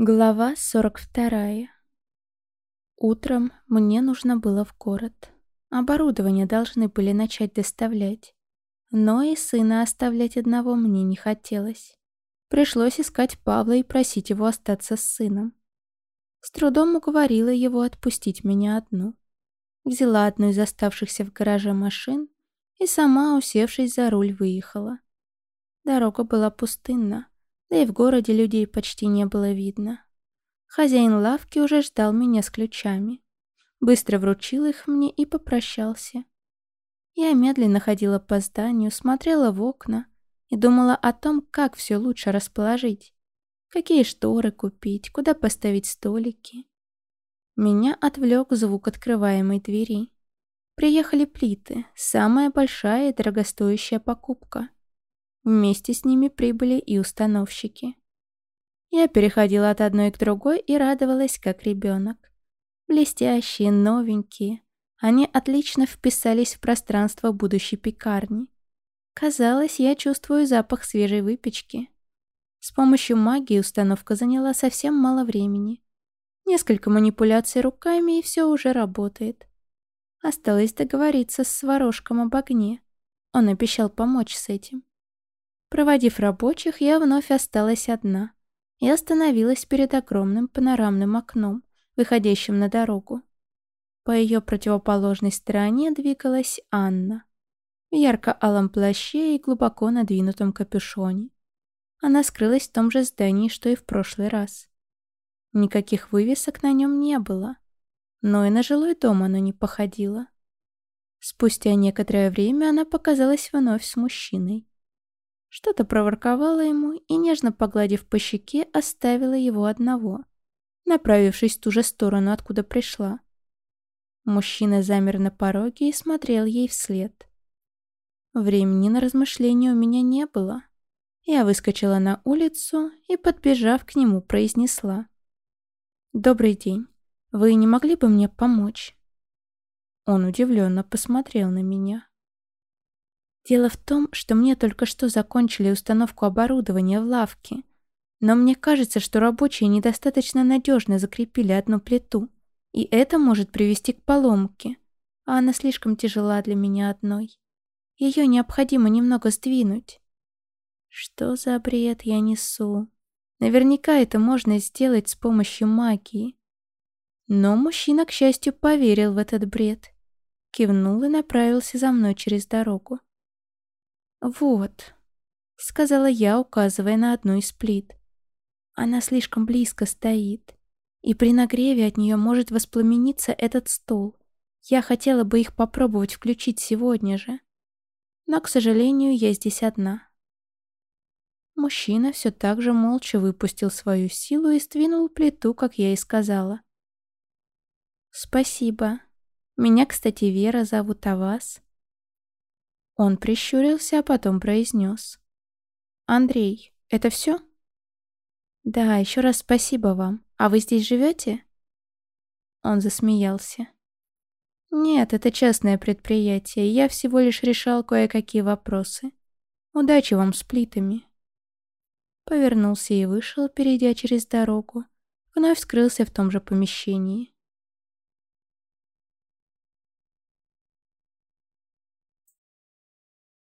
Глава 42. Утром мне нужно было в город. Оборудование должны были начать доставлять. Но и сына оставлять одного мне не хотелось. Пришлось искать Павла и просить его остаться с сыном. С трудом уговорила его отпустить меня одну. Взяла одну из оставшихся в гараже машин и сама, усевшись за руль, выехала. Дорога была пустынна да и в городе людей почти не было видно. Хозяин лавки уже ждал меня с ключами. Быстро вручил их мне и попрощался. Я медленно ходила по зданию, смотрела в окна и думала о том, как все лучше расположить. Какие шторы купить, куда поставить столики. Меня отвлек звук открываемой двери. Приехали плиты, самая большая и дорогостоящая покупка. Вместе с ними прибыли и установщики. Я переходила от одной к другой и радовалась, как ребенок. Блестящие, новенькие. Они отлично вписались в пространство будущей пекарни. Казалось, я чувствую запах свежей выпечки. С помощью магии установка заняла совсем мало времени. Несколько манипуляций руками, и все уже работает. Осталось договориться с Сварожком об огне. Он обещал помочь с этим. Проводив рабочих, я вновь осталась одна и остановилась перед огромным панорамным окном, выходящим на дорогу. По ее противоположной стороне двигалась Анна в ярко-алом плаще и глубоко надвинутом капюшоне. Она скрылась в том же здании, что и в прошлый раз. Никаких вывесок на нем не было, но и на жилой дом оно не походило. Спустя некоторое время она показалась вновь с мужчиной. Что-то проворковала ему и, нежно погладив по щеке, оставила его одного, направившись в ту же сторону, откуда пришла. Мужчина замер на пороге и смотрел ей вслед. Времени на размышления у меня не было. Я выскочила на улицу и, подбежав к нему, произнесла. «Добрый день. Вы не могли бы мне помочь?» Он удивленно посмотрел на меня. Дело в том, что мне только что закончили установку оборудования в лавке. Но мне кажется, что рабочие недостаточно надежно закрепили одну плиту. И это может привести к поломке. А она слишком тяжела для меня одной. Ее необходимо немного сдвинуть. Что за бред я несу? Наверняка это можно сделать с помощью магии. Но мужчина, к счастью, поверил в этот бред. Кивнул и направился за мной через дорогу. «Вот», — сказала я, указывая на одну из плит. «Она слишком близко стоит, и при нагреве от нее может воспламениться этот стол. Я хотела бы их попробовать включить сегодня же, но, к сожалению, я здесь одна». Мужчина все так же молча выпустил свою силу и сдвинул плиту, как я и сказала. «Спасибо. Меня, кстати, Вера зовут, а вас?» Он прищурился, а потом произнес. «Андрей, это все?» «Да, еще раз спасибо вам. А вы здесь живете?» Он засмеялся. «Нет, это частное предприятие. Я всего лишь решал кое-какие вопросы. Удачи вам с плитами». Повернулся и вышел, перейдя через дорогу. Вновь скрылся в том же помещении.